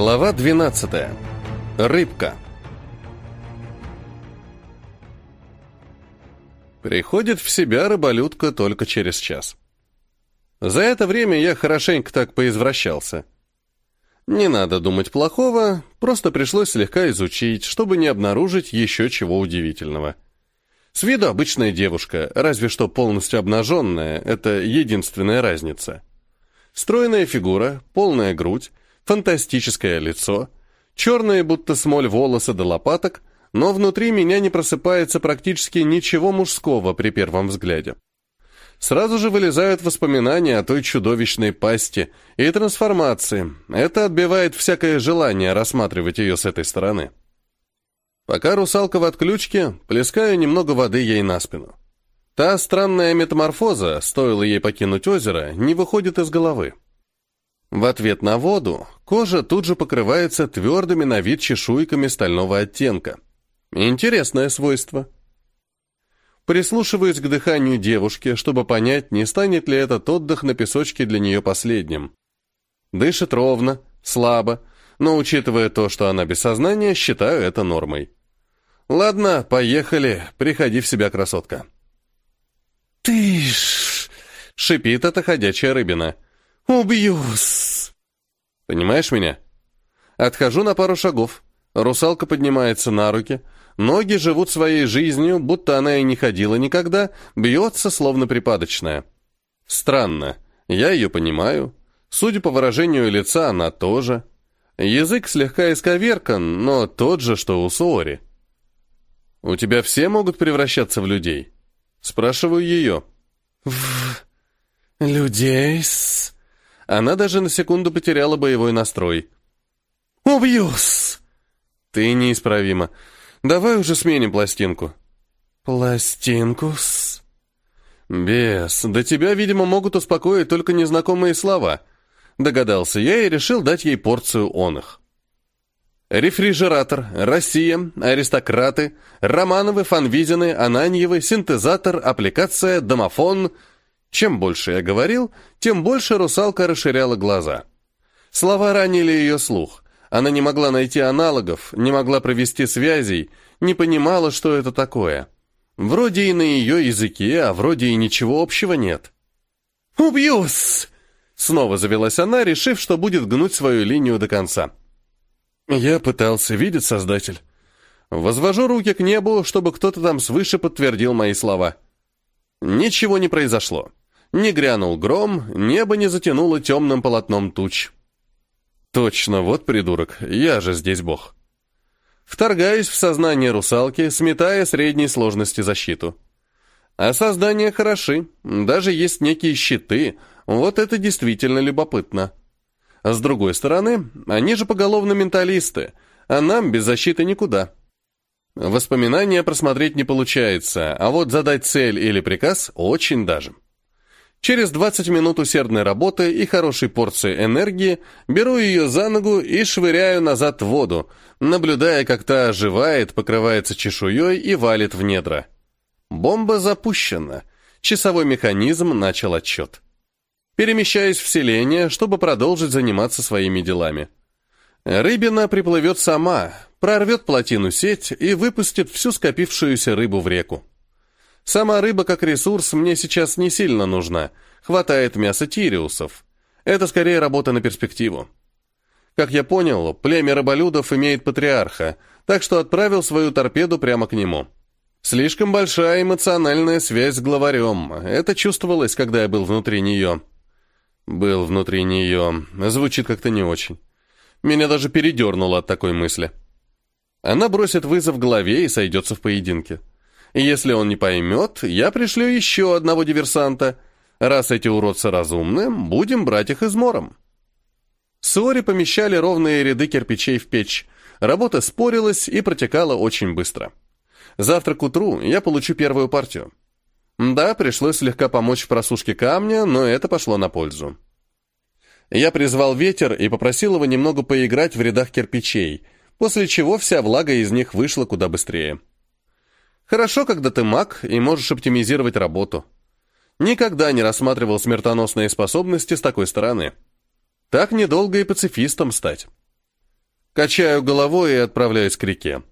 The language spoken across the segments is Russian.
Глава 12. Рыбка. Приходит в себя рыболюдка только через час. За это время я хорошенько так поизвращался. Не надо думать плохого, просто пришлось слегка изучить, чтобы не обнаружить еще чего удивительного. С виду обычная девушка, разве что полностью обнаженная, это единственная разница. Стройная фигура, полная грудь, фантастическое лицо, черные будто смоль волосы до лопаток, но внутри меня не просыпается практически ничего мужского при первом взгляде. Сразу же вылезают воспоминания о той чудовищной пасти и трансформации. Это отбивает всякое желание рассматривать ее с этой стороны. Пока русалка в отключке, плескаю немного воды ей на спину. Та странная метаморфоза, стоило ей покинуть озеро, не выходит из головы. В ответ на воду кожа тут же покрывается твердыми на вид чешуйками стального оттенка. Интересное свойство. Прислушиваюсь к дыханию девушки, чтобы понять, не станет ли этот отдых на песочке для нее последним. Дышит ровно, слабо, но учитывая то, что она без сознания, считаю это нормой. Ладно, поехали, приходи в себя, красотка. «Ты ж...» — шипит эта ходячая рыбина — «Убьюсь!» Понимаешь меня? Отхожу на пару шагов. Русалка поднимается на руки. Ноги живут своей жизнью, будто она и не ходила никогда, бьется, словно припадочная. Странно. Я ее понимаю. Судя по выражению лица, она тоже. Язык слегка исковеркан, но тот же, что у Сори. «У тебя все могут превращаться в людей?» Спрашиваю ее. «В... людей-с...» Она даже на секунду потеряла боевой настрой. «Убьюсь!» «Ты неисправима. Давай уже сменим пластинку». «Пластинку-с...» «Бес, да тебя, видимо, могут успокоить только незнакомые слова». Догадался я и решил дать ей порцию он их. Рефрижератор, Россия, аристократы, Романовы, Фанвизины, Ананьевы, синтезатор, аппликация, домофон — чем больше я говорил, тем больше русалка расширяла глаза. Слова ранили ее слух. Она не могла найти аналогов, не могла провести связей, не понимала, что это такое. Вроде и на ее языке, а вроде и ничего общего нет. «Убьюсь!» Снова завелась она, решив, что будет гнуть свою линию до конца. Я пытался, видеть Создатель. Возвожу руки к небу, чтобы кто-то там свыше подтвердил мои слова. Ничего не произошло. Не грянул гром, небо не затянуло темным полотном туч. Точно, вот придурок, я же здесь бог. Вторгаюсь в сознание русалки, сметая средней сложности защиту. А создания хороши, даже есть некие щиты, вот это действительно любопытно. С другой стороны, они же поголовно менталисты, а нам без защиты никуда. Воспоминания просмотреть не получается, а вот задать цель или приказ очень даже. Через 20 минут усердной работы и хорошей порции энергии беру ее за ногу и швыряю назад в воду, наблюдая, как та оживает, покрывается чешуей и валит в недра. Бомба запущена. Часовой механизм начал отчет. Перемещаюсь в селение, чтобы продолжить заниматься своими делами. Рыбина приплывет сама, прорвет плотину сеть и выпустит всю скопившуюся рыбу в реку. Сама рыба как ресурс мне сейчас не сильно нужна. Хватает мяса тириусов. Это скорее работа на перспективу. Как я понял, племя рыболюдов имеет патриарха, так что отправил свою торпеду прямо к нему. Слишком большая эмоциональная связь с главарем. Это чувствовалось, когда я был внутри нее. Был внутри нее. Звучит как-то не очень. Меня даже передернуло от такой мысли. Она бросит вызов голове и сойдется в поединке. Если он не поймет, я пришлю еще одного диверсанта. Раз эти уродцы разумны, будем брать их измором. Сори помещали ровные ряды кирпичей в печь. Работа спорилась и протекала очень быстро. Завтра к утру я получу первую партию. Да, пришлось слегка помочь в просушке камня, но это пошло на пользу. Я призвал ветер и попросил его немного поиграть в рядах кирпичей, после чего вся влага из них вышла куда быстрее. Хорошо, когда ты маг и можешь оптимизировать работу. Никогда не рассматривал смертоносные способности с такой стороны. Так недолго и пацифистом стать. Качаю головой и отправляюсь к реке.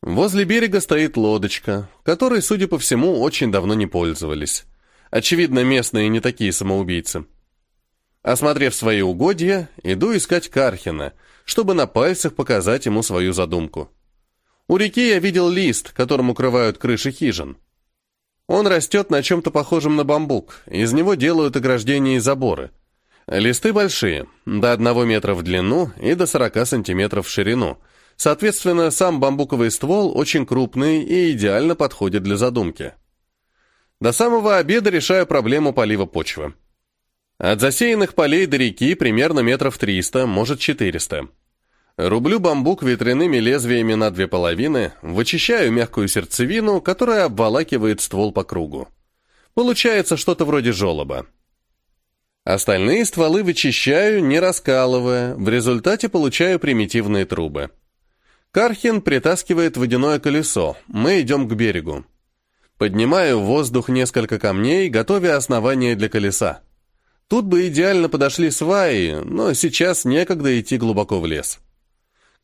Возле берега стоит лодочка, которой, судя по всему, очень давно не пользовались. Очевидно, местные не такие самоубийцы. Осмотрев свои угодья, иду искать Кархина, чтобы на пальцах показать ему свою задумку. У реки я видел лист, которым укрывают крыши хижин. Он растет на чем-то похожем на бамбук, из него делают ограждения и заборы. Листы большие, до одного метра в длину и до 40 сантиметров в ширину. Соответственно, сам бамбуковый ствол очень крупный и идеально подходит для задумки. До самого обеда решаю проблему полива почвы. От засеянных полей до реки примерно метров 300, может 400. Рублю бамбук ветряными лезвиями на две половины, вычищаю мягкую сердцевину, которая обволакивает ствол по кругу. Получается что-то вроде желоба. Остальные стволы вычищаю, не раскалывая, в результате получаю примитивные трубы. Кархин притаскивает водяное колесо, мы идем к берегу. Поднимаю в воздух несколько камней, готовя основание для колеса. Тут бы идеально подошли сваи, но сейчас некогда идти глубоко в лес.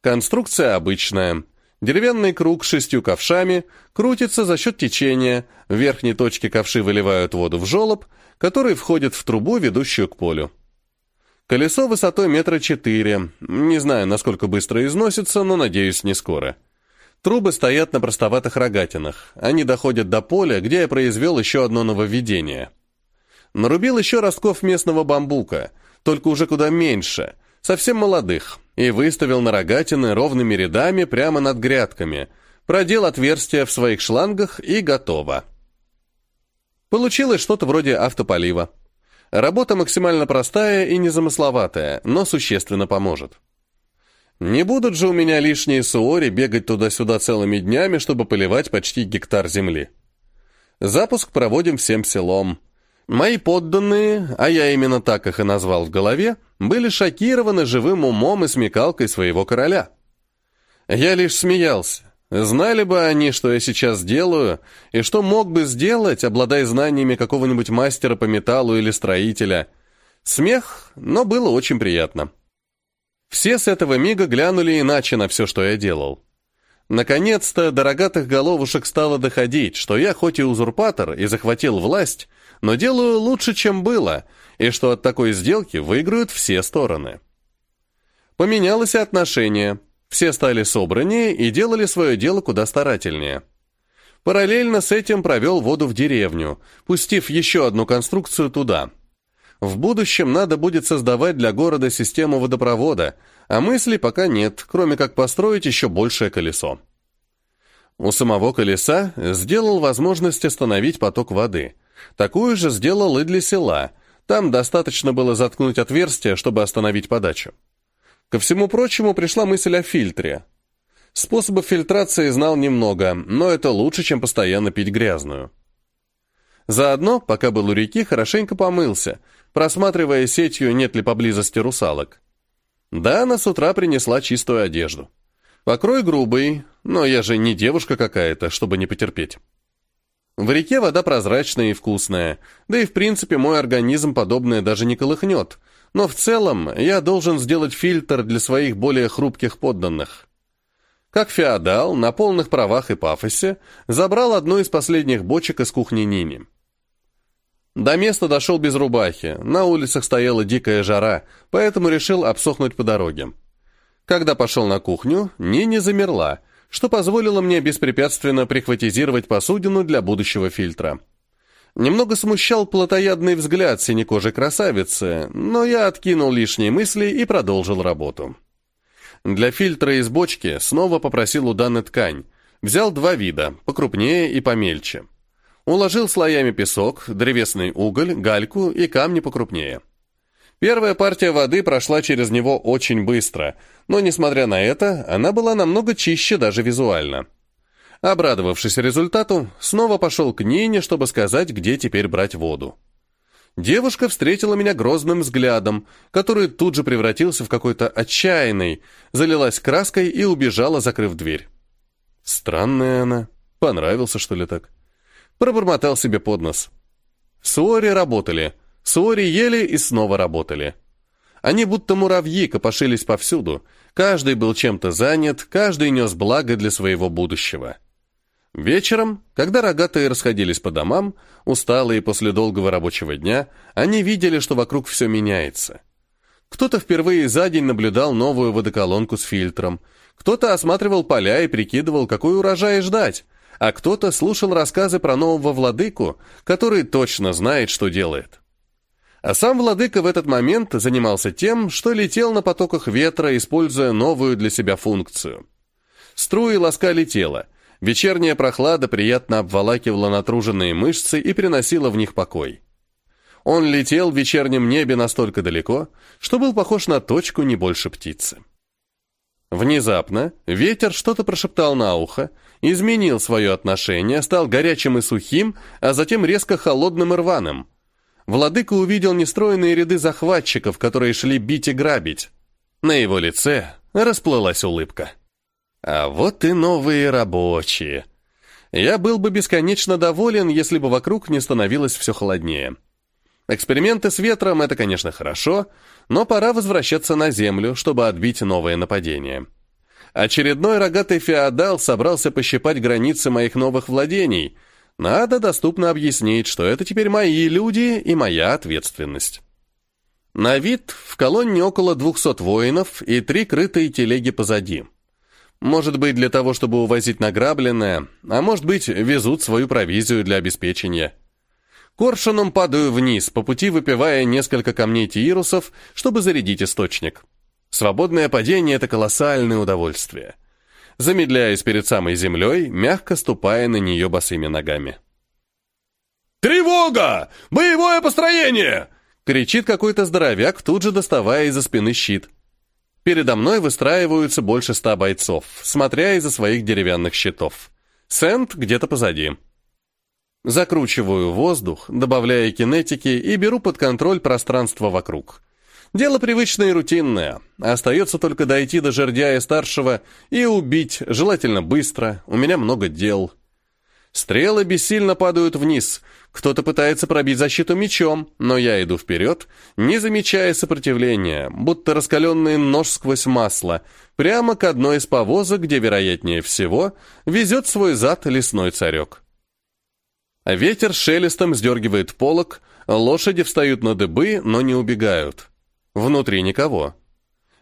Конструкция обычная. Деревянный круг с шестью ковшами крутится за счет течения, в верхней точке ковши выливают воду в желоб, который входит в трубу, ведущую к полю. Колесо высотой метра четыре, не знаю, насколько быстро износится, но, надеюсь, не скоро. Трубы стоят на простоватых рогатинах, они доходят до поля, где я произвел еще одно нововведение – Нарубил еще ростков местного бамбука, только уже куда меньше, совсем молодых, и выставил на рогатины ровными рядами прямо над грядками, продел отверстия в своих шлангах и готово. Получилось что-то вроде автополива. Работа максимально простая и незамысловатая, но существенно поможет. Не будут же у меня лишние суори бегать туда-сюда целыми днями, чтобы поливать почти гектар земли. Запуск проводим всем селом. Мои подданные, а я именно так их и назвал в голове, были шокированы живым умом и смекалкой своего короля. Я лишь смеялся. Знали бы они, что я сейчас делаю, и что мог бы сделать, обладая знаниями какого-нибудь мастера по металлу или строителя. Смех, но было очень приятно. Все с этого мига глянули иначе на все, что я делал. Наконец-то до рогатых головушек стало доходить, что я хоть и узурпатор и захватил власть, но делаю лучше, чем было, и что от такой сделки выиграют все стороны. Поменялось отношение. Все стали собраннее и делали свое дело куда старательнее. Параллельно с этим провел воду в деревню, пустив еще одну конструкцию туда. В будущем надо будет создавать для города систему водопровода, а мыслей пока нет, кроме как построить еще большее колесо. У самого колеса сделал возможность остановить поток воды – Такую же сделал и для села. Там достаточно было заткнуть отверстие, чтобы остановить подачу. Ко всему прочему пришла мысль о фильтре. Способов фильтрации знал немного, но это лучше, чем постоянно пить грязную. Заодно, пока был у реки, хорошенько помылся, просматривая сетью, нет ли поблизости русалок. Да, она с утра принесла чистую одежду. Покрой грубый, но я же не девушка какая-то, чтобы не потерпеть. В реке вода прозрачная и вкусная, да и в принципе мой организм подобное даже не колыхнет, но в целом я должен сделать фильтр для своих более хрупких подданных. Как феодал, на полных правах и пафосе, забрал одну из последних бочек из кухни Нини. До места дошел без рубахи, на улицах стояла дикая жара, поэтому решил обсохнуть по дороге. Когда пошел на кухню, Нини замерла – что позволило мне беспрепятственно прихватизировать посудину для будущего фильтра. Немного смущал плотоядный взгляд синекожей красавицы, но я откинул лишние мысли и продолжил работу. Для фильтра из бочки снова попросил у Даны ткань. Взял два вида, покрупнее и помельче. Уложил слоями песок, древесный уголь, гальку и камни покрупнее. Первая партия воды прошла через него очень быстро, но, несмотря на это, она была намного чище даже визуально. Обрадовавшись результату, снова пошел к Нине, чтобы сказать, где теперь брать воду. Девушка встретила меня грозным взглядом, который тут же превратился в какой-то отчаянный, залилась краской и убежала, закрыв дверь. Странная она. Понравился, что ли, так? Пробормотал себе под нос. Суори работали — Суори ели и снова работали. Они будто муравьи копошились повсюду. Каждый был чем-то занят, каждый нес благо для своего будущего. Вечером, когда рогатые расходились по домам, усталые после долгого рабочего дня, они видели, что вокруг все меняется. Кто-то впервые за день наблюдал новую водоколонку с фильтром, кто-то осматривал поля и прикидывал, какой урожай ждать, а кто-то слушал рассказы про нового владыку, который точно знает, что делает. А сам владыка в этот момент занимался тем, что летел на потоках ветра, используя новую для себя функцию. Струи ласкали тело, вечерняя прохлада приятно обволакивала натруженные мышцы и приносила в них покой. Он летел в вечернем небе настолько далеко, что был похож на точку не больше птицы. Внезапно ветер что-то прошептал на ухо, изменил свое отношение, стал горячим и сухим, а затем резко холодным и рваным – владыка увидел нестроенные ряды захватчиков, которые шли бить и грабить. На его лице расплылась улыбка. А вот и новые рабочие. Я был бы бесконечно доволен, если бы вокруг не становилось все холоднее. Эксперименты с ветром — это, конечно, хорошо, но пора возвращаться на землю, чтобы отбить новое нападение. Очередной рогатый феодал собрался пощипать границы моих новых владений — надо доступно объяснить, что это теперь мои люди и моя ответственность. На вид в колонне около 200 воинов и три крытые телеги позади. Может быть, для того, чтобы увозить награбленное, а может быть, везут свою провизию для обеспечения. Коршуном падаю вниз, по пути выпивая несколько камней тиирусов, чтобы зарядить источник. Свободное падение — это колоссальное удовольствие замедляясь перед самой землей, мягко ступая на нее босыми ногами. «Тревога! Боевое построение!» кричит какой-то здоровяк, тут же доставая из-за спины щит. Передо мной выстраиваются больше ста бойцов, смотря из-за своих деревянных щитов. Сент где-то позади. Закручиваю воздух, добавляя кинетики и беру под контроль пространство вокруг. Дело привычное и рутинное. Остается только дойти до жердяя старшего и убить, желательно быстро. У меня много дел. Стрелы бессильно падают вниз. Кто-то пытается пробить защиту мечом, но я иду вперед, не замечая сопротивления, будто раскаленный нож сквозь масло, прямо к одной из повозок, где, вероятнее всего, везет свой зад лесной царек. Ветер шелестом сдергивает полок, лошади встают на дыбы, но не убегают. Внутри никого.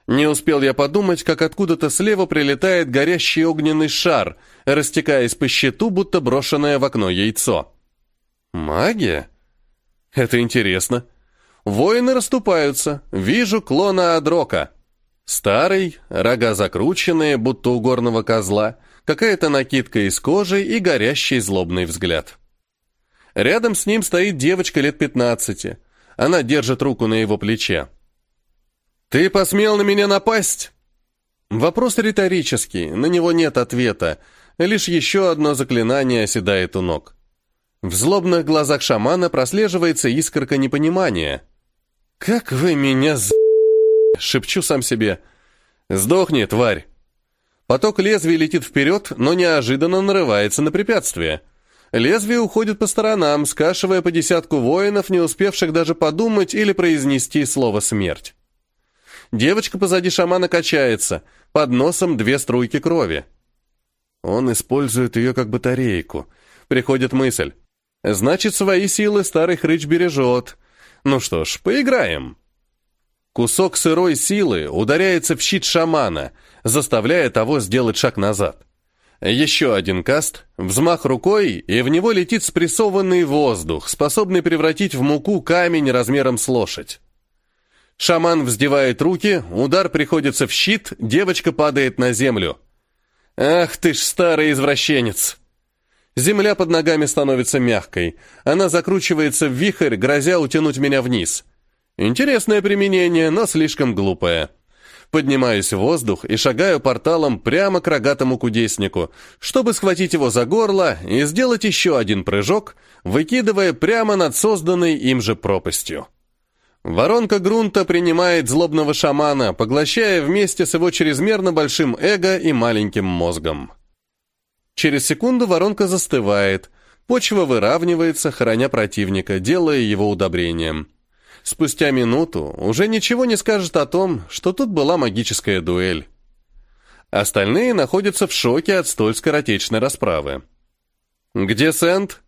Не успел я подумать, как откуда-то слева прилетает горящий огненный шар, растекаясь по щиту, будто брошенное в окно яйцо. Магия? Это интересно. Воины расступаются. Вижу клона Адрока. Старый, рога закрученные, будто у горного козла, какая-то накидка из кожи и горящий злобный взгляд. Рядом с ним стоит девочка лет пятнадцати. Она держит руку на его плече. «Ты посмел на меня напасть?» Вопрос риторический, на него нет ответа, лишь еще одно заклинание оседает у ног. В злобных глазах шамана прослеживается искорка непонимания. «Как вы меня з...» — шепчу сам себе. «Сдохни, тварь!» Поток лезвия летит вперед, но неожиданно нарывается на препятствие. Лезвие уходит по сторонам, скашивая по десятку воинов, не успевших даже подумать или произнести слово «смерть». Девочка позади шамана качается, под носом две струйки крови. Он использует ее как батарейку. Приходит мысль. Значит, свои силы старый хрыч бережет. Ну что ж, поиграем. Кусок сырой силы ударяется в щит шамана, заставляя того сделать шаг назад. Еще один каст, взмах рукой, и в него летит спрессованный воздух, способный превратить в муку камень размером с лошадь. Шаман вздевает руки, удар приходится в щит, девочка падает на землю. «Ах ты ж старый извращенец!» Земля под ногами становится мягкой. Она закручивается в вихрь, грозя утянуть меня вниз. Интересное применение, но слишком глупое. Поднимаюсь в воздух и шагаю порталом прямо к рогатому кудеснику, чтобы схватить его за горло и сделать еще один прыжок, выкидывая прямо над созданной им же пропастью. Воронка грунта принимает злобного шамана, поглощая вместе с его чрезмерно большим эго и маленьким мозгом. Через секунду воронка застывает, почва выравнивается, храня противника, делая его удобрением. Спустя минуту уже ничего не скажет о том, что тут была магическая дуэль. Остальные находятся в шоке от столь скоротечной расправы. «Где Сент?»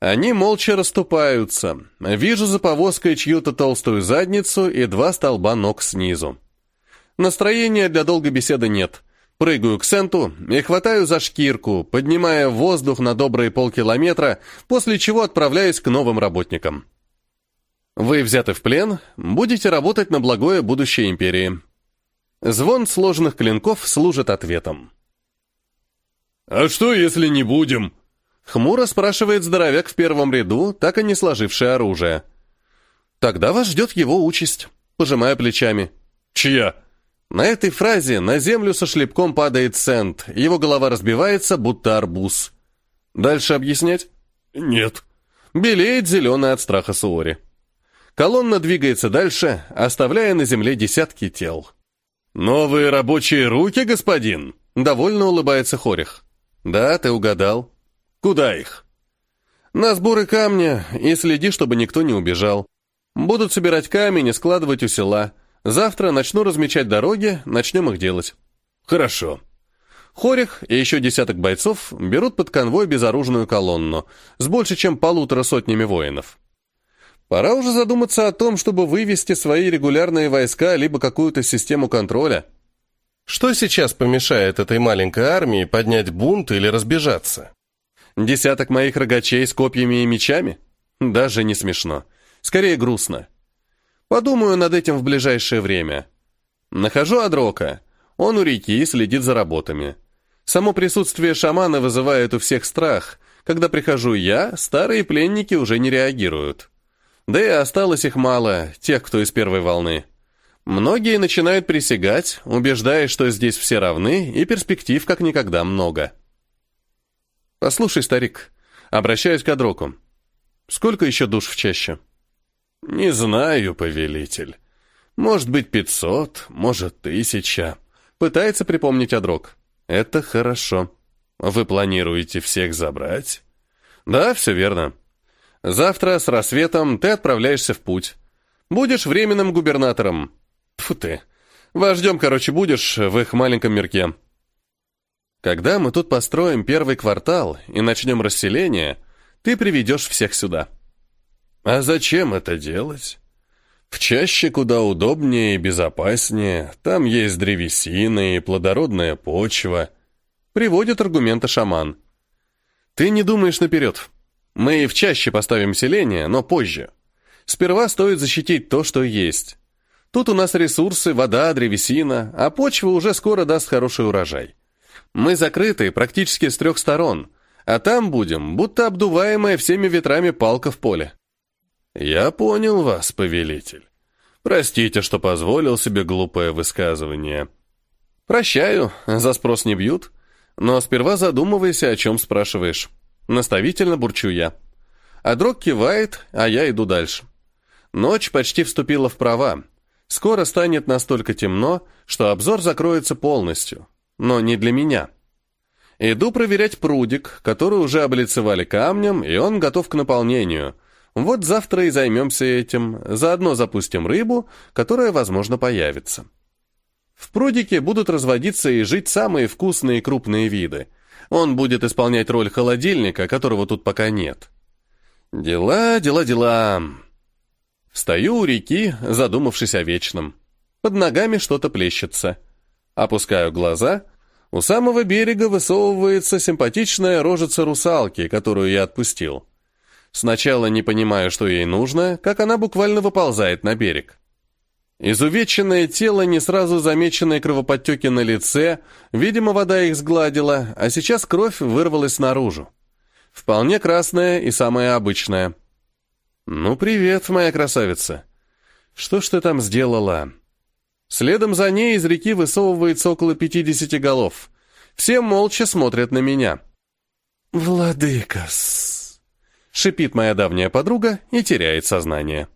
Они молча расступаются. Вижу за повозкой чью-то толстую задницу и два столба ног снизу. Настроения для долгой беседы нет. Прыгаю к Сенту и хватаю за шкирку, поднимая воздух на добрые полкилометра, после чего отправляюсь к новым работникам. Вы взяты в плен, будете работать на благое будущее империи. Звон сложных клинков служит ответом. «А что, если не будем?» Хмуро спрашивает здоровяк в первом ряду, так и не сложивший оружие. «Тогда вас ждет его участь», пожимая плечами. «Чья?» На этой фразе на землю со шлепком падает Сент, его голова разбивается, будто арбуз. Дальше объяснять? «Нет». Белеет зеленый от страха Суори. Колонна двигается дальше, оставляя на земле десятки тел. «Новые рабочие руки, господин?» Довольно улыбается Хорих. «Да, ты угадал. Куда их? На сборы камня и следи, чтобы никто не убежал. Будут собирать камень и складывать у села. Завтра начну размечать дороги, начнем их делать. Хорошо. Хорих и еще десяток бойцов берут под конвой безоружную колонну с больше чем полутора сотнями воинов. Пора уже задуматься о том, чтобы вывести свои регулярные войска либо какую-то систему контроля. Что сейчас помешает этой маленькой армии поднять бунт или разбежаться? Десяток моих рогачей с копьями и мечами? Даже не смешно. Скорее грустно. Подумаю над этим в ближайшее время. Нахожу Адрока. Он у реки следит за работами. Само присутствие шамана вызывает у всех страх. Когда прихожу я, старые пленники уже не реагируют. Да и осталось их мало, тех, кто из первой волны. Многие начинают присягать, убеждаясь, что здесь все равны, и перспектив как никогда много. «Послушай, старик, обращаюсь к Адроку. Сколько еще душ в чаще?» «Не знаю, повелитель. Может быть, пятьсот, может, тысяча». Пытается припомнить Адрок. «Это хорошо. Вы планируете всех забрать?» «Да, все верно. Завтра с рассветом ты отправляешься в путь. Будешь временным губернатором. Тьфу ты. Вождем, короче, будешь в их маленьком мирке». Когда мы тут построим первый квартал и начнем расселение, ты приведешь всех сюда. А зачем это делать? В чаще куда удобнее и безопаснее, там есть древесина и плодородная почва. Приводит аргументы шаман. Ты не думаешь наперед. Мы и в чаще поставим селение, но позже. Сперва стоит защитить то, что есть. Тут у нас ресурсы, вода, древесина, а почва уже скоро даст хороший урожай. Мы закрыты практически с трех сторон, а там будем, будто обдуваемая всеми ветрами палка в поле. Я понял вас, повелитель. Простите, что позволил себе глупое высказывание. Прощаю, за спрос не бьют. Но сперва задумывайся, о чем спрашиваешь. Наставительно бурчу я. А дрог кивает, а я иду дальше. Ночь почти вступила в права. Скоро станет настолько темно, что обзор закроется полностью но не для меня. Иду проверять прудик, который уже облицевали камнем, и он готов к наполнению. Вот завтра и займемся этим, заодно запустим рыбу, которая, возможно, появится. В прудике будут разводиться и жить самые вкусные крупные виды. Он будет исполнять роль холодильника, которого тут пока нет. Дела, дела, дела. Стою у реки, задумавшись о вечном. Под ногами что-то плещется. Опускаю глаза. У самого берега высовывается симпатичная рожица русалки, которую я отпустил. Сначала не понимаю, что ей нужно, как она буквально выползает на берег. Изувеченное тело, не сразу замеченные кровоподтеки на лице, видимо, вода их сгладила, а сейчас кровь вырвалась наружу. Вполне красная и самая обычная. «Ну, привет, моя красавица. Что ж ты там сделала?» Следом за ней из реки высовывается около пятидесяти голов. Все молча смотрят на меня. «Владыкас!» — шипит моя давняя подруга и теряет сознание.